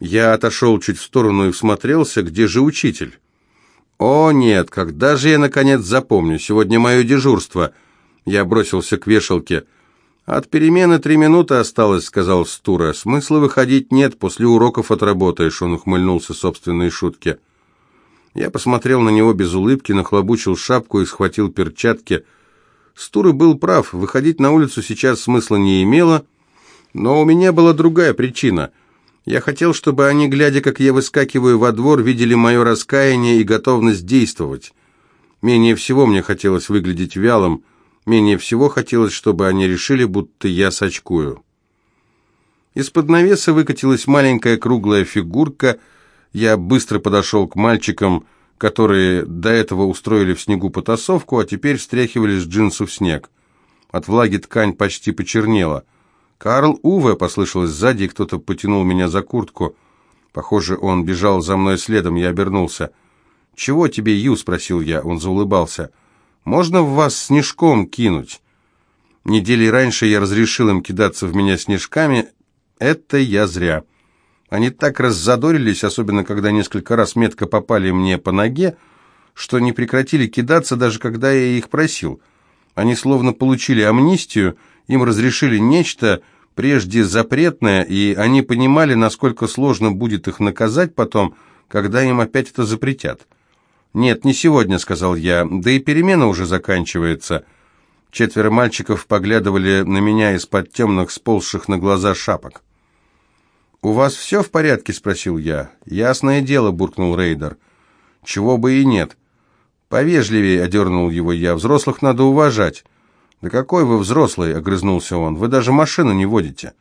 Я отошел чуть в сторону и всмотрелся, где же учитель. «О, нет, когда же я, наконец, запомню? Сегодня мое дежурство». Я бросился к вешалке. «От перемены три минуты осталось», — сказал Стура. «Смысла выходить нет, после уроков отработаешь», — он ухмыльнулся собственной шутке. Я посмотрел на него без улыбки, нахлобучил шапку и схватил перчатки. Стура был прав, выходить на улицу сейчас смысла не имело, но у меня была другая причина. Я хотел, чтобы они, глядя, как я выскакиваю во двор, видели мое раскаяние и готовность действовать. Менее всего мне хотелось выглядеть вялым, менее всего хотелось, чтобы они решили, будто я сочкую. Из-под навеса выкатилась маленькая круглая фигурка — я быстро подошел к мальчикам, которые до этого устроили в снегу потасовку, а теперь встряхивали с джинсов снег. От влаги ткань почти почернела. «Карл Уве!» — послышалось сзади, и кто-то потянул меня за куртку. Похоже, он бежал за мной следом, я обернулся. «Чего тебе, Ю?» — спросил я. Он заулыбался. «Можно в вас снежком кинуть?» Недели раньше я разрешил им кидаться в меня снежками. Это я зря. Они так раззадорились, особенно когда несколько раз метко попали мне по ноге, что не прекратили кидаться, даже когда я их просил. Они словно получили амнистию, им разрешили нечто, прежде запретное, и они понимали, насколько сложно будет их наказать потом, когда им опять это запретят. «Нет, не сегодня», — сказал я, — «да и перемена уже заканчивается». Четверо мальчиков поглядывали на меня из-под темных, сползших на глаза шапок. «У вас все в порядке?» – спросил я. «Ясное дело», – буркнул Рейдер. «Чего бы и нет». «Повежливее», – одернул его я. «Взрослых надо уважать». «Да какой вы взрослый?» – огрызнулся он. «Вы даже машину не водите».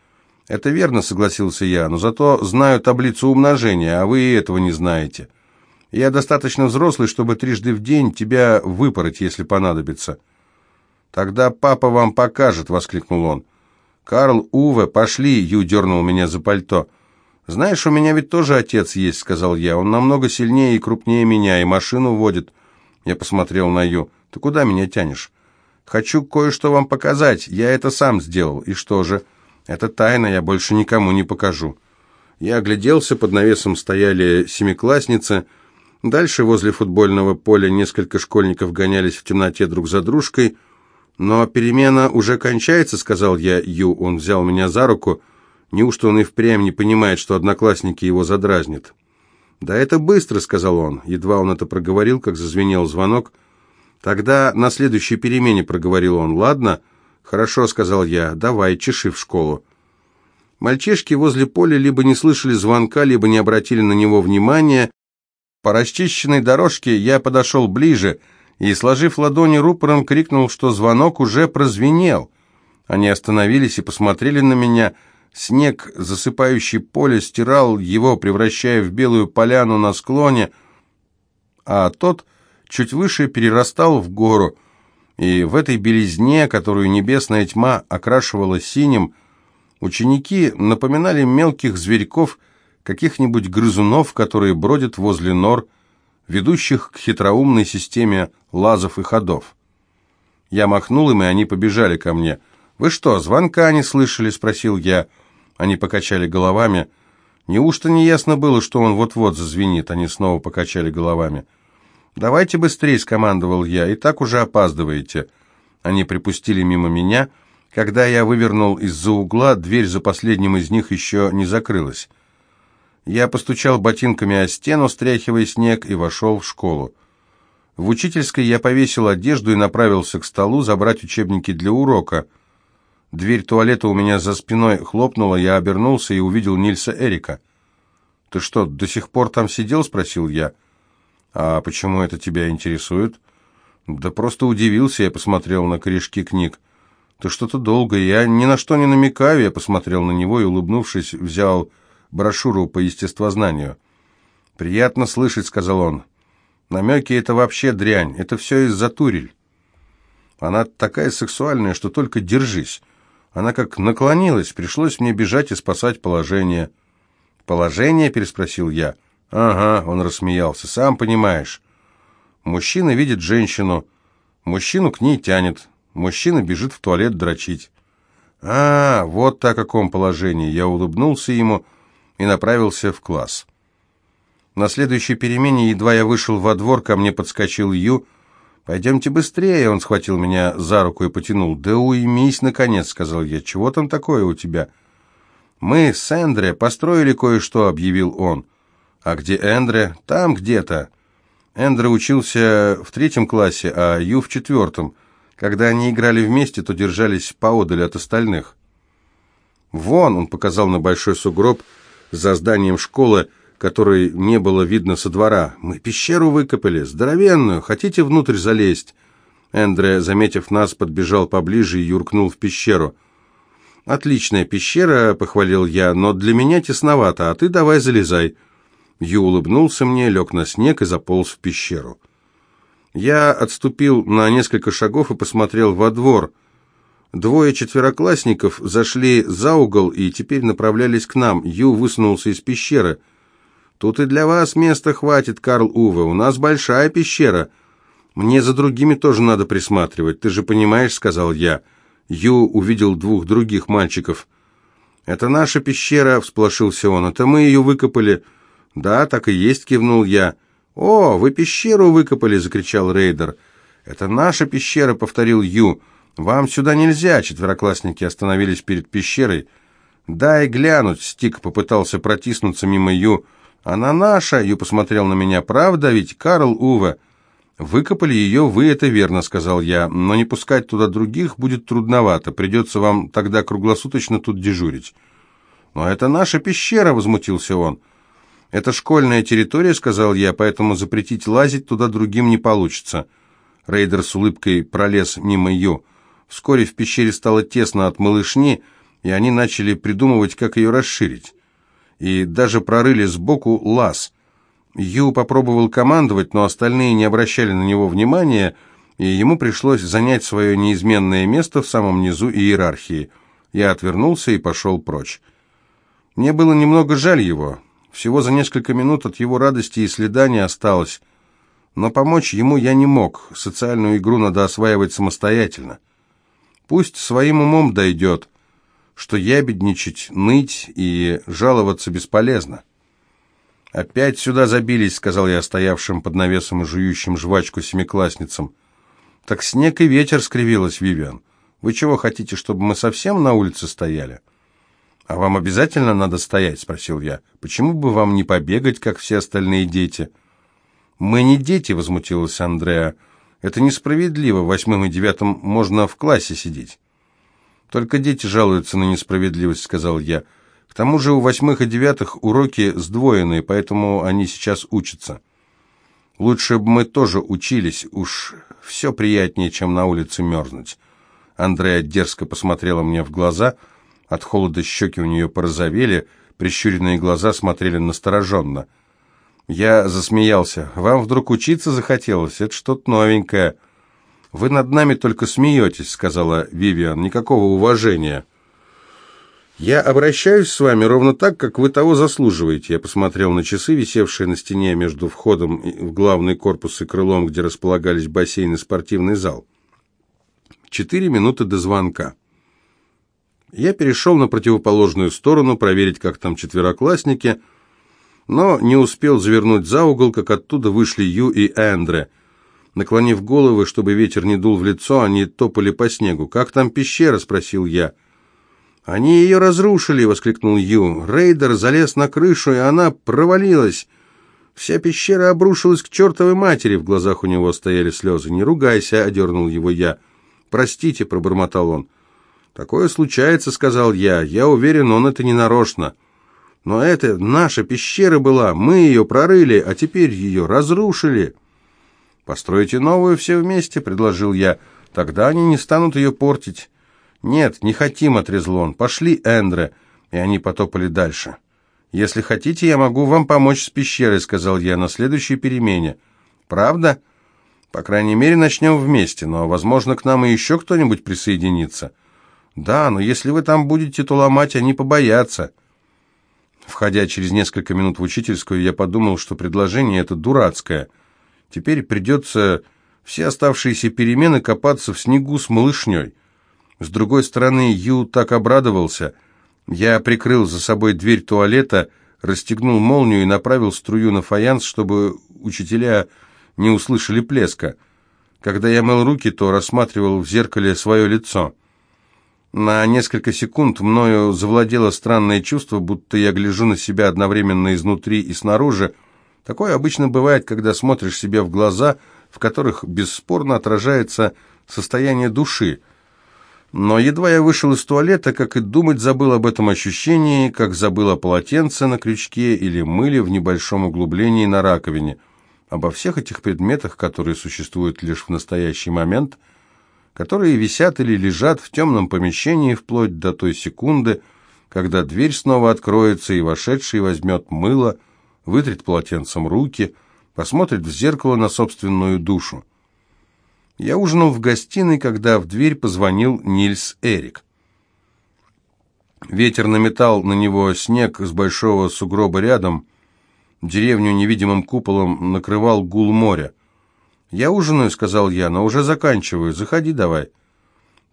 «Это верно», – согласился я, «но зато знаю таблицу умножения, а вы и этого не знаете. Я достаточно взрослый, чтобы трижды в день тебя выпороть, если понадобится». «Тогда папа вам покажет», – воскликнул он. «Карл, Уве, пошли!» — Ю дернул меня за пальто. «Знаешь, у меня ведь тоже отец есть», — сказал я. «Он намного сильнее и крупнее меня, и машину водит». Я посмотрел на Ю. «Ты куда меня тянешь?» «Хочу кое-что вам показать. Я это сам сделал. И что же?» «Это тайна, я больше никому не покажу». Я огляделся, под навесом стояли семиклассницы. Дальше, возле футбольного поля, несколько школьников гонялись в темноте друг за дружкой — «Но перемена уже кончается», — сказал я Ю. Он взял меня за руку. Неужто он и впрямь не понимает, что одноклассники его задразнят? «Да это быстро», — сказал он. Едва он это проговорил, как зазвенел звонок. «Тогда на следующей перемене», — проговорил он. «Ладно?» «Хорошо», — сказал я. «Давай, чеши в школу». Мальчишки возле поля либо не слышали звонка, либо не обратили на него внимания. По расчищенной дорожке я подошел ближе — и, сложив ладони рупором, крикнул, что звонок уже прозвенел. Они остановились и посмотрели на меня. Снег, засыпающий поле, стирал его, превращая в белую поляну на склоне, а тот чуть выше перерастал в гору, и в этой белизне, которую небесная тьма окрашивала синим, ученики напоминали мелких зверьков, каких-нибудь грызунов, которые бродят возле нор, ведущих к хитроумной системе лазов и ходов. Я махнул им, и они побежали ко мне. «Вы что, звонка не слышали?» – спросил я. Они покачали головами. Неужто не ясно было, что он вот-вот зазвенит? Они снова покачали головами. «Давайте быстрее», – скомандовал я, – «и так уже опаздываете». Они припустили мимо меня. Когда я вывернул из-за угла, дверь за последним из них еще не закрылась. Я постучал ботинками о стену, стряхивая снег, и вошел в школу. В учительской я повесил одежду и направился к столу забрать учебники для урока. Дверь туалета у меня за спиной хлопнула, я обернулся и увидел Нильса Эрика. «Ты что, до сих пор там сидел?» — спросил я. «А почему это тебя интересует?» «Да просто удивился, я посмотрел на корешки книг. Ты что-то долго, я ни на что не намекаю», я посмотрел на него и, улыбнувшись, взял брошюру по естествознанию. «Приятно слышать», — сказал он. «Намеки — это вообще дрянь, это все из-за турель. Она такая сексуальная, что только держись. Она как наклонилась, пришлось мне бежать и спасать положение». «Положение?» — переспросил я. «Ага», — он рассмеялся, — «сам понимаешь. Мужчина видит женщину, мужчину к ней тянет, мужчина бежит в туалет дрочить». «А, вот так о каком положении!» Я улыбнулся ему, — и направился в класс. На следующей перемене, едва я вышел во двор, ко мне подскочил Ю. «Пойдемте быстрее!» Он схватил меня за руку и потянул. «Да уймись, наконец!» — сказал я. «Чего там такое у тебя?» «Мы с Эндре построили кое-что», — объявил он. «А где Эндре?» «Там где-то». Эндре учился в третьем классе, а Ю в четвертом. Когда они играли вместе, то держались поодаль от остальных. «Вон», — он показал на большой сугроб за зданием школы, который не было видно со двора. «Мы пещеру выкопали, здоровенную, хотите внутрь залезть?» Эндре, заметив нас, подбежал поближе и юркнул в пещеру. «Отличная пещера», — похвалил я, — «но для меня тесновато, а ты давай залезай». Ю улыбнулся мне, лег на снег и заполз в пещеру. Я отступил на несколько шагов и посмотрел во двор. Двое четвероклассников зашли за угол и теперь направлялись к нам. Ю высунулся из пещеры. «Тут и для вас места хватит, Карл Уве, у нас большая пещера. Мне за другими тоже надо присматривать, ты же понимаешь», — сказал я. Ю увидел двух других мальчиков. «Это наша пещера», — всполошился он, — «это мы ее выкопали». «Да, так и есть», — кивнул я. «О, вы пещеру выкопали!» — закричал рейдер. «Это наша пещера», — повторил Ю. «Вам сюда нельзя!» — четвероклассники остановились перед пещерой. «Дай глянуть!» — Стик попытался протиснуться мимо Ю. «Она наша!» — Ю посмотрел на меня. «Правда ведь, Карл Уве?» «Выкопали ее вы, это верно», — сказал я. «Но не пускать туда других будет трудновато. Придется вам тогда круглосуточно тут дежурить». «Но это наша пещера!» — возмутился он. «Это школьная территория», — сказал я, «поэтому запретить лазить туда другим не получится». Рейдер с улыбкой пролез мимо Ю. Вскоре в пещере стало тесно от малышни, и они начали придумывать, как ее расширить. И даже прорыли сбоку лаз. Ю попробовал командовать, но остальные не обращали на него внимания, и ему пришлось занять свое неизменное место в самом низу иерархии. Я отвернулся и пошел прочь. Мне было немного жаль его. Всего за несколько минут от его радости и следа не осталось. Но помочь ему я не мог, социальную игру надо осваивать самостоятельно. Пусть своим умом дойдет, что ябедничать, ныть и жаловаться бесполезно. «Опять сюда забились», — сказал я стоявшим под навесом и жующим жвачку семиклассницам. «Так снег и ветер», — скривилась Вивиан. «Вы чего хотите, чтобы мы совсем на улице стояли?» «А вам обязательно надо стоять?» – спросил я. «Почему бы вам не побегать, как все остальные дети?» «Мы не дети», – возмутилась Андреа. «Это несправедливо. Восьмым и девятым можно в классе сидеть». «Только дети жалуются на несправедливость», – сказал я. «К тому же у восьмых и девятых уроки сдвоенные, поэтому они сейчас учатся». «Лучше бы мы тоже учились. Уж все приятнее, чем на улице мерзнуть». Андреа дерзко посмотрела мне в глаза – от холода щеки у нее порозовели, прищуренные глаза смотрели настороженно. Я засмеялся. «Вам вдруг учиться захотелось? Это что-то новенькое». «Вы над нами только смеетесь», — сказала Вивиан. «Никакого уважения». «Я обращаюсь с вами ровно так, как вы того заслуживаете». Я посмотрел на часы, висевшие на стене между входом в главный корпус и крылом, где располагались бассейн и спортивный зал. Четыре минуты до звонка. Я перешел на противоположную сторону, проверить, как там четвероклассники, но не успел завернуть за угол, как оттуда вышли Ю и Эндре. Наклонив головы, чтобы ветер не дул в лицо, они топали по снегу. «Как там пещера?» – спросил я. «Они ее разрушили!» – воскликнул Ю. «Рейдер залез на крышу, и она провалилась!» Вся пещера обрушилась к чертовой матери, в глазах у него стояли слезы. «Не ругайся!» – одернул его я. «Простите!» – пробормотал он. «Такое случается», — сказал я. «Я уверен, он это не нарочно. Но это наша пещера была, мы ее прорыли, а теперь ее разрушили». «Постройте новую все вместе», — предложил я. «Тогда они не станут ее портить». «Нет, не хотим», — отрезал он. «Пошли, Эндре». И они потопали дальше. «Если хотите, я могу вам помочь с пещерой», — сказал я на следующей перемене. «Правда?» «По крайней мере, начнем вместе, но, возможно, к нам и еще кто-нибудь присоединится». «Да, но если вы там будете, то ломать они побоятся». Входя через несколько минут в учительскую, я подумал, что предложение это дурацкое. Теперь придется все оставшиеся перемены копаться в снегу с малышней. С другой стороны, Ю так обрадовался. Я прикрыл за собой дверь туалета, расстегнул молнию и направил струю на фаянс, чтобы учителя не услышали плеска. Когда я мыл руки, то рассматривал в зеркале свое лицо. На несколько секунд мною завладело странное чувство, будто я гляжу на себя одновременно изнутри и снаружи. Такое обычно бывает, когда смотришь себе в глаза, в которых бесспорно отражается состояние души. Но едва я вышел из туалета, как и думать забыл об этом ощущении, как забыл о полотенце на крючке или мыле в небольшом углублении на раковине. Обо всех этих предметах, которые существуют лишь в настоящий момент, которые висят или лежат в темном помещении вплоть до той секунды, когда дверь снова откроется и вошедший возьмет мыло, вытрет полотенцем руки, посмотрит в зеркало на собственную душу. Я ужинал в гостиной, когда в дверь позвонил Нильс Эрик. Ветер наметал на него снег с большого сугроба рядом. Деревню невидимым куполом накрывал гул моря. «Я ужинаю», — сказал я, — «но уже заканчиваю. Заходи давай».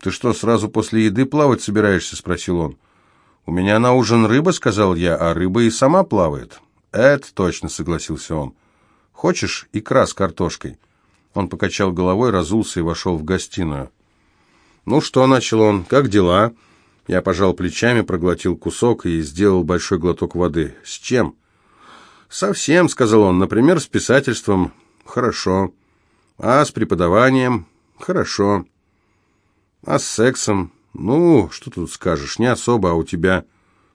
«Ты что, сразу после еды плавать собираешься?» — спросил он. «У меня на ужин рыба», — сказал я, — «а рыба и сама плавает». «Это точно», — согласился он. «Хочешь икра с картошкой?» Он покачал головой, разулся и вошел в гостиную. «Ну что?» — начал он. «Как дела?» Я пожал плечами, проглотил кусок и сделал большой глоток воды. «С чем?» «Совсем», — сказал он. «Например, с писательством». «Хорошо». «А с преподаванием?» «Хорошо». «А с сексом?» «Ну, что тут скажешь, не особо, а у тебя?»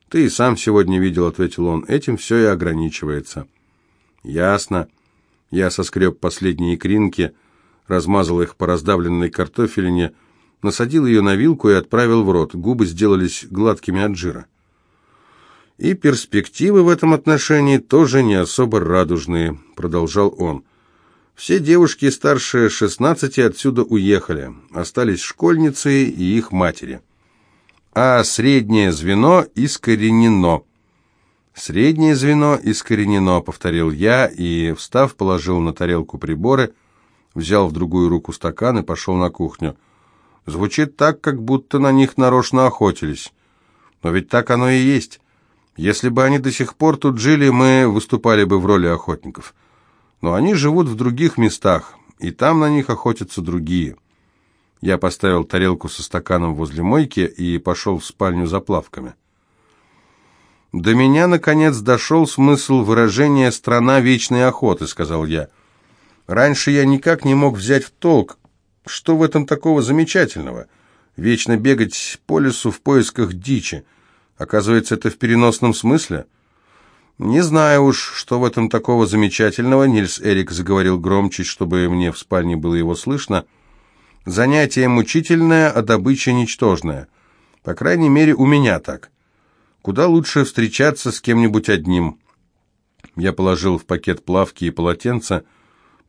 «Ты и сам сегодня видел», — ответил он. «Этим все и ограничивается». «Ясно». Я соскреб последние икринки, размазал их по раздавленной картофелине, насадил ее на вилку и отправил в рот. Губы сделались гладкими от жира. «И перспективы в этом отношении тоже не особо радужные», — продолжал он. «Все девушки старше шестнадцати отсюда уехали, остались школьницы и их матери. А среднее звено искоренено». «Среднее звено искоренено», — повторил я и, встав, положил на тарелку приборы, взял в другую руку стакан и пошел на кухню. Звучит так, как будто на них нарочно охотились. Но ведь так оно и есть. Если бы они до сих пор тут жили, мы выступали бы в роли охотников. Но они живут в других местах, и там на них охотятся другие. Я поставил тарелку со стаканом возле мойки и пошел в спальню за плавками. «До меня, наконец, дошел смысл выражения «страна вечной охоты», — сказал я. «Раньше я никак не мог взять в толк, что в этом такого замечательного? Вечно бегать по лесу в поисках дичи. Оказывается, это в переносном смысле?» «Не знаю уж, что в этом такого замечательного», — Нильс Эрик заговорил громче, чтобы мне в спальне было его слышно. «Занятие мучительное, а добыча ничтожная. По крайней мере, у меня так». Куда лучше встречаться с кем-нибудь одним. Я положил в пакет плавки и полотенца,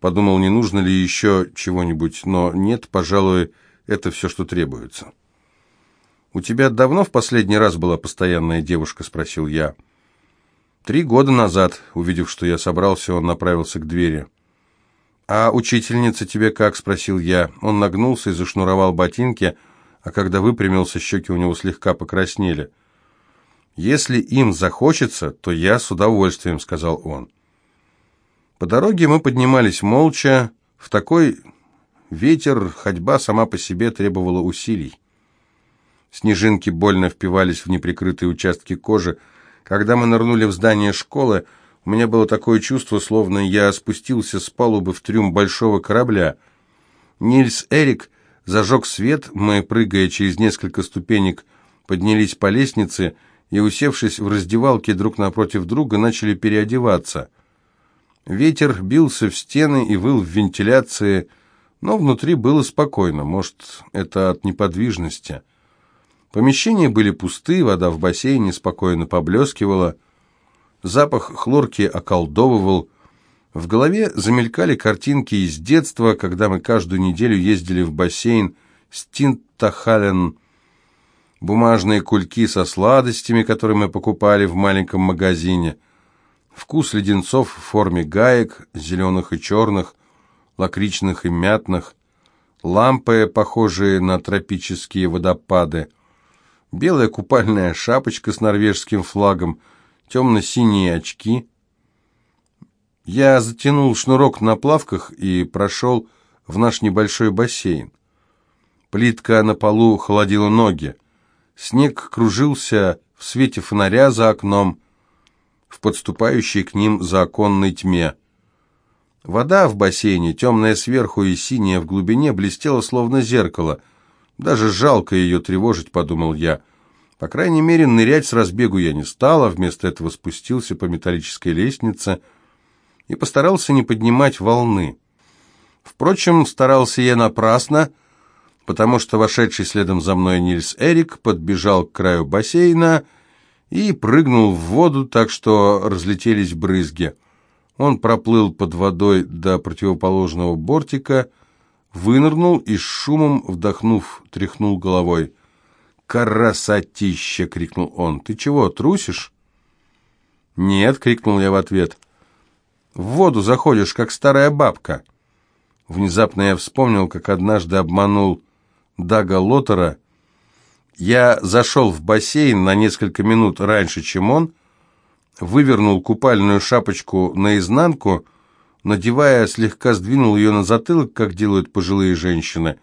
подумал, не нужно ли еще чего-нибудь, но нет, пожалуй, это все, что требуется. «У тебя давно в последний раз была постоянная девушка?» – спросил я. «Три года назад», увидев, что я собрался, он направился к двери. «А учительница тебе как?» – спросил я. Он нагнулся и зашнуровал ботинки, а когда выпрямился, щеки у него слегка покраснели – «Если им захочется, то я с удовольствием», — сказал он. По дороге мы поднимались молча. В такой ветер ходьба сама по себе требовала усилий. Снежинки больно впивались в неприкрытые участки кожи. Когда мы нырнули в здание школы, у меня было такое чувство, словно я спустился с палубы в трюм большого корабля. Нильс Эрик зажег свет, мы, прыгая через несколько ступенек, поднялись по лестнице и, усевшись в раздевалке друг напротив друга, начали переодеваться. Ветер бился в стены и выл в вентиляции, но внутри было спокойно, может, это от неподвижности. Помещения были пусты, вода в бассейне спокойно поблескивала, запах хлорки околдовывал, в голове замелькали картинки из детства, когда мы каждую неделю ездили в бассейн Стинтахален. Бумажные кульки со сладостями, которые мы покупали в маленьком магазине, вкус леденцов в форме гаек, зеленых и черных, лакричных и мятных, лампы, похожие на тропические водопады, белая купальная шапочка с норвежским флагом, темно-синие очки. Я затянул шнурок на плавках и прошел в наш небольшой бассейн. Плитка на полу холодила ноги. Снег кружился в свете фонаря за окном, в подступающей к ним законной тьме. Вода в бассейне, темная сверху и синяя в глубине, блестела словно зеркало. Даже жалко ее тревожить, подумал я. По крайней мере, нырять с разбегу я не стал, а вместо этого спустился по металлической лестнице и постарался не поднимать волны. Впрочем, старался я напрасно, потому что вошедший следом за мной Нильс Эрик подбежал к краю бассейна и прыгнул в воду, так что разлетелись брызги. Он проплыл под водой до противоположного бортика, вынырнул и с шумом, вдохнув, тряхнул головой. «Красотища!» — крикнул он. «Ты чего, трусишь?» «Нет!» — крикнул я в ответ. «В воду заходишь, как старая бабка!» Внезапно я вспомнил, как однажды обманул Дага Лотера. Я зашел в бассейн на несколько минут раньше, чем он, вывернул купальную шапочку наизнанку, надевая, слегка сдвинул ее на затылок, как делают пожилые женщины,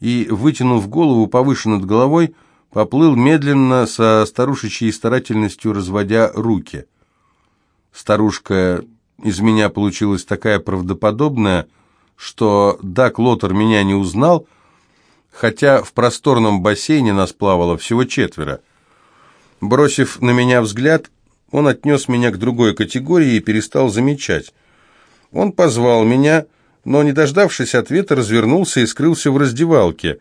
и, вытянув голову повыше над головой, поплыл медленно, со старушечьей старательностью разводя руки. Старушка из меня получилась такая правдоподобная, что Дак Лотер меня не узнал, хотя в просторном бассейне нас плавало всего четверо. Бросив на меня взгляд, он отнес меня к другой категории и перестал замечать. Он позвал меня, но, не дождавшись ответа, развернулся и скрылся в раздевалке.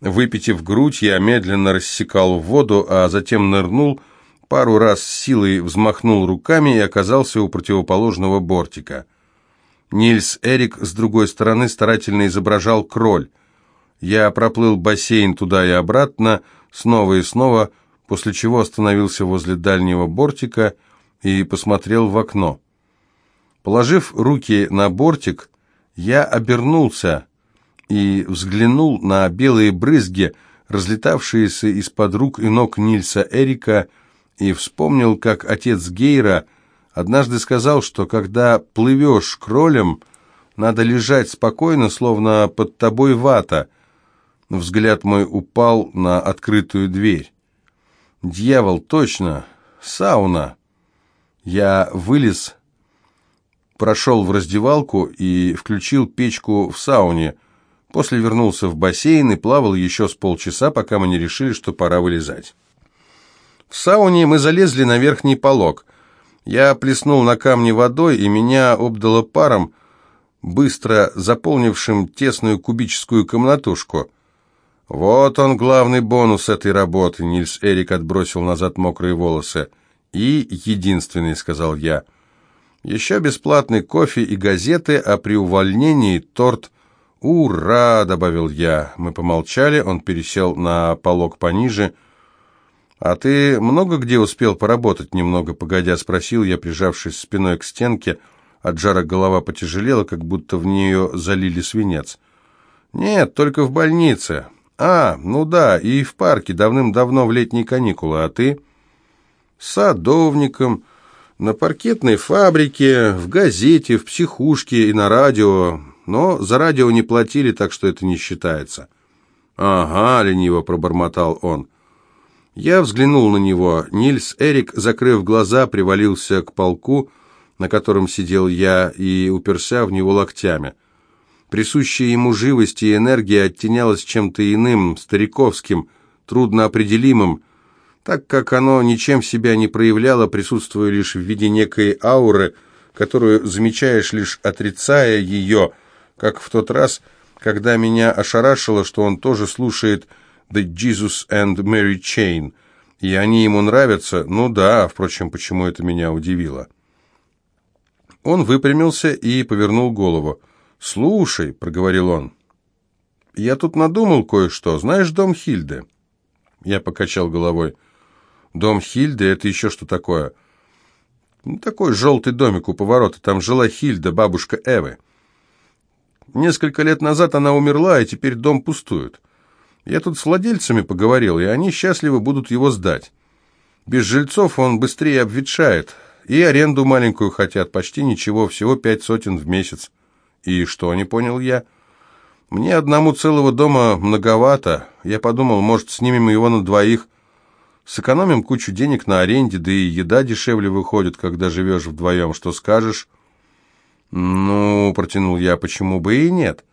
Выпитив грудь, я медленно рассекал в воду, а затем нырнул, пару раз силой взмахнул руками и оказался у противоположного бортика. Нильс Эрик с другой стороны старательно изображал кроль. Я проплыл бассейн туда и обратно, снова и снова, после чего остановился возле дальнего бортика и посмотрел в окно. Положив руки на бортик, я обернулся и взглянул на белые брызги, разлетавшиеся из-под рук и ног Нильса Эрика, и вспомнил, как отец Гейра однажды сказал, что когда плывешь кролем, надо лежать спокойно, словно под тобой вата — Взгляд мой упал на открытую дверь. «Дьявол, точно! Сауна!» Я вылез, прошел в раздевалку и включил печку в сауне. После вернулся в бассейн и плавал еще с полчаса, пока мы не решили, что пора вылезать. В сауне мы залезли на верхний полог. Я плеснул на камни водой, и меня обдало паром, быстро заполнившим тесную кубическую комнатушку. «Вот он, главный бонус этой работы», — Нильс Эрик отбросил назад мокрые волосы. «И единственный», — сказал я. «Еще бесплатный кофе и газеты, а при увольнении торт...» «Ура!» — добавил я. Мы помолчали, он пересел на полог пониже. «А ты много где успел поработать?» Немного погодя спросил я, прижавшись спиной к стенке. От жара голова потяжелела, как будто в нее залили свинец. «Нет, только в больнице. «А, ну да, и в парке давным-давно в летние каникулы, а ты?» «Садовником, на паркетной фабрике, в газете, в психушке и на радио, но за радио не платили, так что это не считается». «Ага», — лениво пробормотал он. Я взглянул на него. Нильс Эрик, закрыв глаза, привалился к полку, на котором сидел я, и уперся в него локтями. Присущая ему живость и энергия оттенялась чем-то иным, стариковским, трудноопределимым, так как оно ничем себя не проявляло, присутствуя лишь в виде некой ауры, которую замечаешь лишь отрицая ее, как в тот раз, когда меня ошарашило, что он тоже слушает «The Jesus and Mary Chain», и они ему нравятся, ну да, впрочем, почему это меня удивило. Он выпрямился и повернул голову. «Слушай», — проговорил он, — «я тут надумал кое-что. Знаешь дом Хильды?» Я покачал головой. «Дом Хильды — это еще что такое?» «Ну, «Такой желтый домик у поворота. Там жила Хильда, бабушка Эвы. Несколько лет назад она умерла, и теперь дом пустует. Я тут с владельцами поговорил, и они счастливы будут его сдать. Без жильцов он быстрее обветшает. И аренду маленькую хотят, почти ничего, всего пять сотен в месяц. И что, не понял я? Мне одному целого дома многовато. Я подумал, может, снимем его на двоих. Сэкономим кучу денег на аренде, да и еда дешевле выходит, когда живешь вдвоем. Что скажешь? Ну, протянул я, почему бы и нет?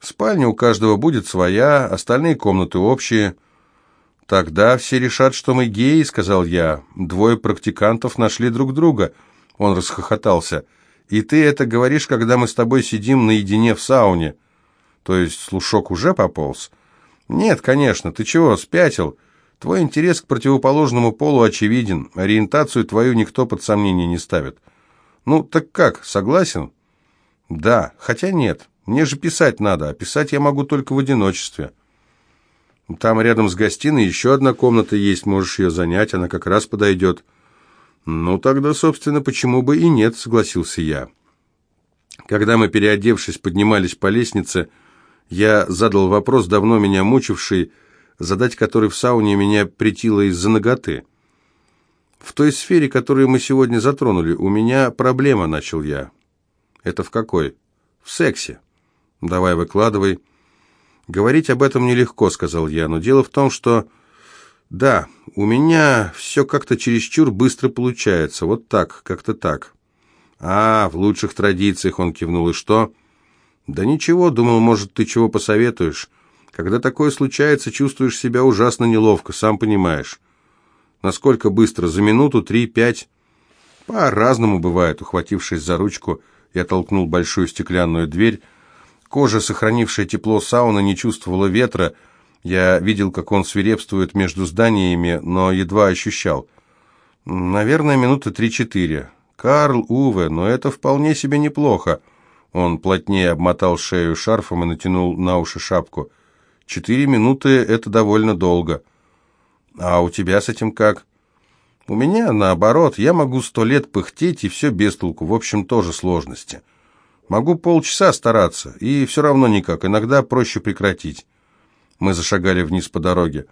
Спальня у каждого будет своя, остальные комнаты общие. Тогда все решат, что мы геи, сказал я. Двое практикантов нашли друг друга. Он расхохотался. И ты это говоришь, когда мы с тобой сидим наедине в сауне. То есть слушок уже пополз? Нет, конечно, ты чего, спятил? Твой интерес к противоположному полу очевиден, ориентацию твою никто под сомнение не ставит. Ну, так как, согласен? Да, хотя нет, мне же писать надо, а писать я могу только в одиночестве. Там рядом с гостиной еще одна комната есть, можешь ее занять, она как раз подойдет. Ну, тогда, собственно, почему бы и нет, согласился я. Когда мы, переодевшись, поднимались по лестнице, я задал вопрос, давно меня мучивший, задать который в сауне меня притило из-за ноготы. «В той сфере, которую мы сегодня затронули, у меня проблема», — начал я. «Это в какой?» «В сексе». «Давай, выкладывай». «Говорить об этом нелегко», — сказал я, — «но дело в том, что...» «Да, у меня все как-то чересчур быстро получается, вот так, как-то так». «А, в лучших традициях», — он кивнул, — «и что?» «Да ничего, думал, может, ты чего посоветуешь. Когда такое случается, чувствуешь себя ужасно неловко, сам понимаешь. Насколько быстро? За минуту, три, пять?» «По-разному бывает», — ухватившись за ручку, я толкнул большую стеклянную дверь. Кожа, сохранившая тепло сауны, не чувствовала ветра. Я видел, как он свирепствует между зданиями, но едва ощущал. «Наверное, минуты три-четыре. Карл, Уве, но это вполне себе неплохо». Он плотнее обмотал шею шарфом и натянул на уши шапку. «Четыре минуты — это довольно долго». «А у тебя с этим как?» «У меня, наоборот, я могу сто лет пыхтеть, и все без толку. В общем, тоже сложности. Могу полчаса стараться, и все равно никак. Иногда проще прекратить». Мы зашагали вниз по дороге.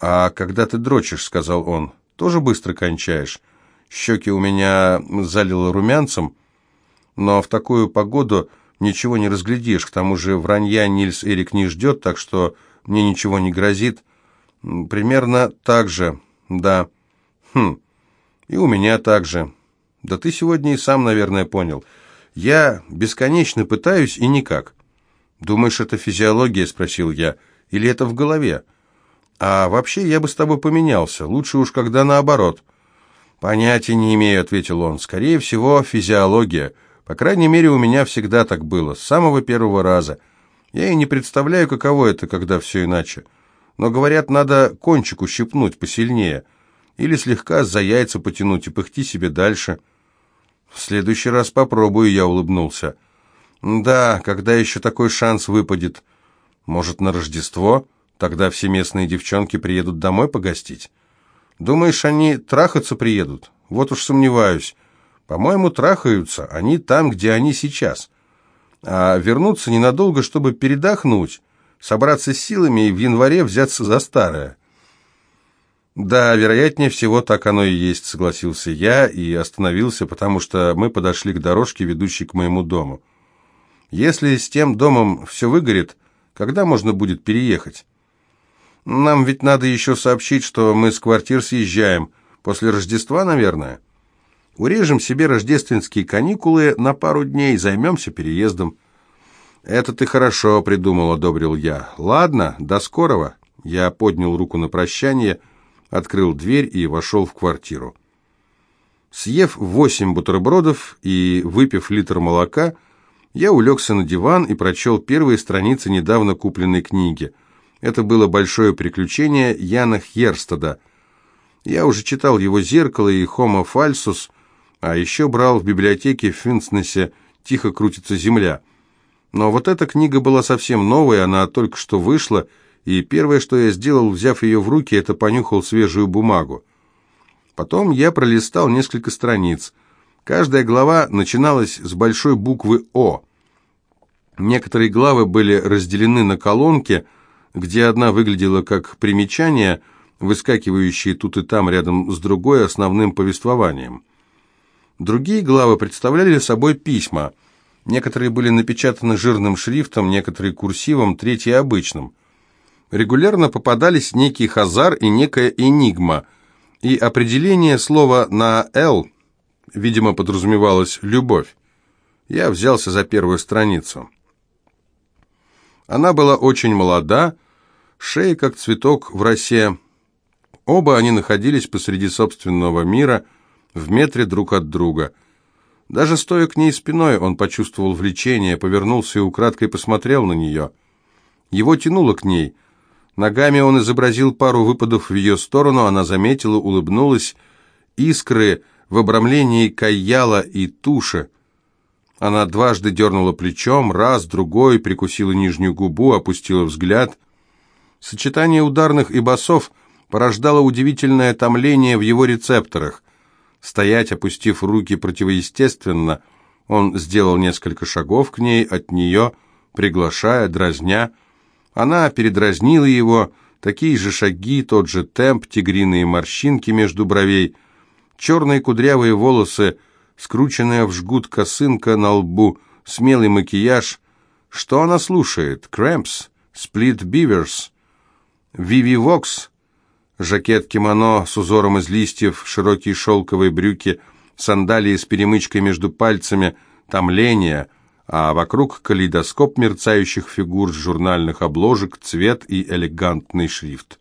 «А когда ты дрочишь, — сказал он, — тоже быстро кончаешь. Щеки у меня залило румянцем, но в такую погоду ничего не разглядишь. К тому же вранья Нильс Эрик не ждет, так что мне ничего не грозит. Примерно так же, да. Хм, и у меня так же. Да ты сегодня и сам, наверное, понял. Я бесконечно пытаюсь и никак. Думаешь, это физиология, спросил я, или это в голове? А вообще я бы с тобой поменялся, лучше уж когда наоборот. Понятия не имею, ответил он. Скорее всего, физиология. По крайней мере, у меня всегда так было, с самого первого раза. Я и не представляю, каково это, когда все иначе. Но, говорят, надо кончик ущипнуть посильнее. Или слегка за яйца потянуть и пыхти себе дальше. В следующий раз попробую, я улыбнулся. Да, когда еще такой шанс выпадет? Может, на Рождество? Тогда все местные девчонки приедут домой погостить. Думаешь, они трахаться приедут? Вот уж сомневаюсь. По-моему, трахаются они там, где они сейчас. А вернуться ненадолго, чтобы передохнуть, собраться с силами и в январе взяться за старое. Да, вероятнее всего так оно и есть, согласился я и остановился, потому что мы подошли к дорожке, ведущей к моему дому. Если с тем домом все выгорит, когда можно будет переехать? Нам ведь надо еще сообщить, что мы с квартир съезжаем. После Рождества, наверное. Урежем себе рождественские каникулы на пару дней, займемся переездом. Это ты хорошо придумал, одобрил я. Ладно, до скорого. Я поднял руку на прощание, открыл дверь и вошел в квартиру. Съев восемь бутербродов и выпив литр молока, я улегся на диван и прочел первые страницы недавно купленной книги. Это было большое приключение Яна Херстада. Я уже читал его «Зеркало» и «Homo falsus», а еще брал в библиотеке в Финснесе «Тихо крутится земля». Но вот эта книга была совсем новая, она только что вышла, и первое, что я сделал, взяв ее в руки, это понюхал свежую бумагу. Потом я пролистал несколько страниц. Каждая глава начиналась с большой буквы «О». Некоторые главы были разделены на колонки, где одна выглядела как примечание, выскакивающие тут и там рядом с другой основным повествованием. Другие главы представляли собой письма. Некоторые были напечатаны жирным шрифтом, некоторые курсивом, третьи обычным. Регулярно попадались некий хазар и некая энигма, и определение слова на «л», видимо, подразумевалось «любовь». Я взялся за первую страницу. Она была очень молода, шея как цветок в росе. Оба они находились посреди собственного мира, в метре друг от друга. Даже стоя к ней спиной, он почувствовал влечение, повернулся и украдкой посмотрел на нее. Его тянуло к ней. Ногами он изобразил пару выпадов в ее сторону, она заметила, улыбнулась. Искры в обрамлении каяла и туши. Она дважды дернула плечом, раз, другой, прикусила нижнюю губу, опустила взгляд. Сочетание ударных и басов порождало удивительное томление в его рецепторах. Стоять, опустив руки противоестественно, он сделал несколько шагов к ней, от нее, приглашая, дразня. Она передразнила его, такие же шаги, тот же темп, тигриные морщинки между бровей, черные кудрявые волосы, скрученная в жгут косынка на лбу, смелый макияж. Что она слушает? Крэмпс, Сплит Биверс, Виви Вокс, жакет кимоно с узором из листьев, широкие шелковые брюки, сандалии с перемычкой между пальцами, томление, а вокруг калейдоскоп мерцающих фигур с журнальных обложек, цвет и элегантный шрифт.